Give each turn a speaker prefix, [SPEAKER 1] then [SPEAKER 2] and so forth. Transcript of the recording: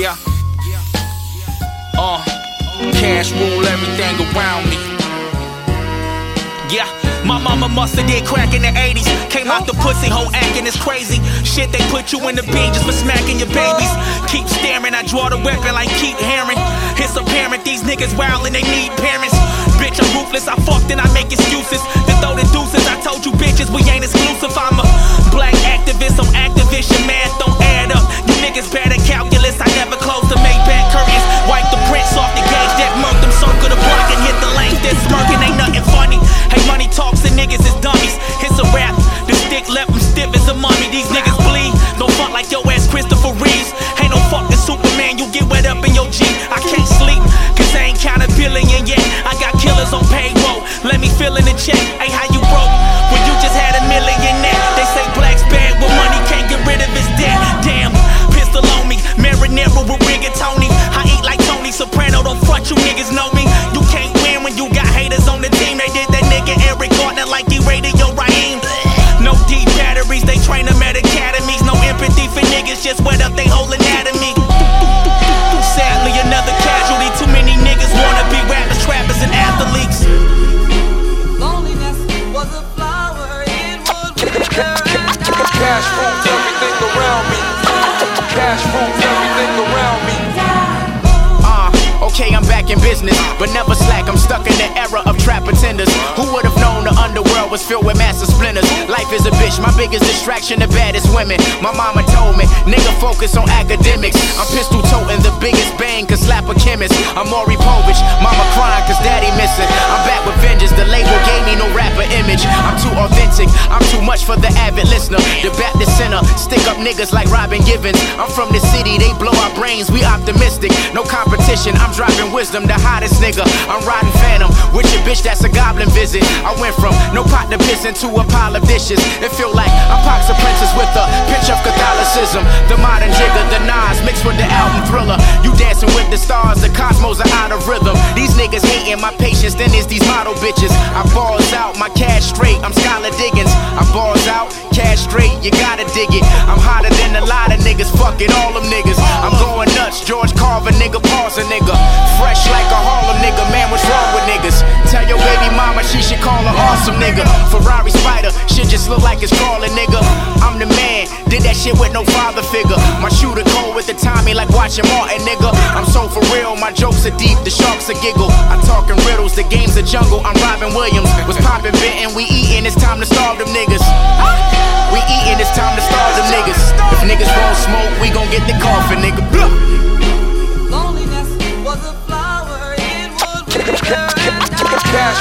[SPEAKER 1] Yeah. Uh, cash rule everything around me. Yeah. My mama musta did crack in the 80s. Came out the pussy hole acting is crazy. Shit, they put you in the bin just for smacking your babies. Keep staring, I draw the weapon like keep hearing. It's apparent these niggas wild and they need parents. Bitch, I'm ruthless, I fucked and I make excuses. To throw the deuces, I told you bitches we ain't stiff as a mummy. These niggas bleed. Don't fuck like your ass Christopher Reeves. Ain't no fucking Superman. You get wet up in your Jeep. I can't sleep, cause I ain't count a billion yet. I got killers on payroll. Let me fill in the check. Ain't how you broke? When you just had a million net. They say black's bad, well, money can't get rid of his debt. Damn, pistol on me. Marinara with rigatoni. I eat like Tony Soprano. Don't front, you niggas know me.
[SPEAKER 2] Cash rules everything around me. Cash rules everything around me.
[SPEAKER 1] Uh, okay, I'm back in business, but never slack. I'm stuck in the era of trap pretenders. Who would have known the underworld was filled with massive splinters? Life is a bitch, my biggest distraction, the baddest women. My mama told me, nigga, focus on academics. I'm pistol toting, the biggest bang could slap a chemist. I'm Maury Povich, crying cause daddy missing. I'm back with vengeance, the label gave me no rapper image. I'm too authentic, I'm too much for the avid listener. The Baptist Center, stick up niggas like Robin Givens. I'm from the city, they blow our brains, we optimistic. No competition, I'm dropping wisdom, the hottest nigga. I'm riding Phantom with your bitch, that's a goblin visit. I went from no pot to piss into a pile of dishes. It feel like I'm Pox a princess with a Catholicism. The modern jigger, the Nas mixed with the album thriller. You dancing with the stars, the cosmos are out of rhythm. These niggas hating my patience, then it's these model bitches. I balls out, my cash straight, I'm Skylar Diggins. I balls out, cash straight, you gotta dig it. I'm hotter than a lot of niggas, fuck it, all them niggas. I'm going nuts, George Carver, nigga, pause a nigga. Fresh like a Harlem nigga, man, what's wrong with niggas? Tell your baby mama she should call her awesome nigga. Ferrari Spider, shit just look like it's crawling, nigga. Shit with no father figure. My shooter cold with the timing like watching Martin, nigga. I'm so for real, my jokes are deep, the sharks are giggle. I'm talking riddles, the game's a jungle. I'm Robin Williams, was popping bitten, we eating, it's time to starve them niggas. We eating, it's time to starve them niggas. If niggas won't smoke, we gon' get the coffin, nigga. Blah.
[SPEAKER 3] Loneliness was a flower, it would wither and die.
[SPEAKER 2] Cash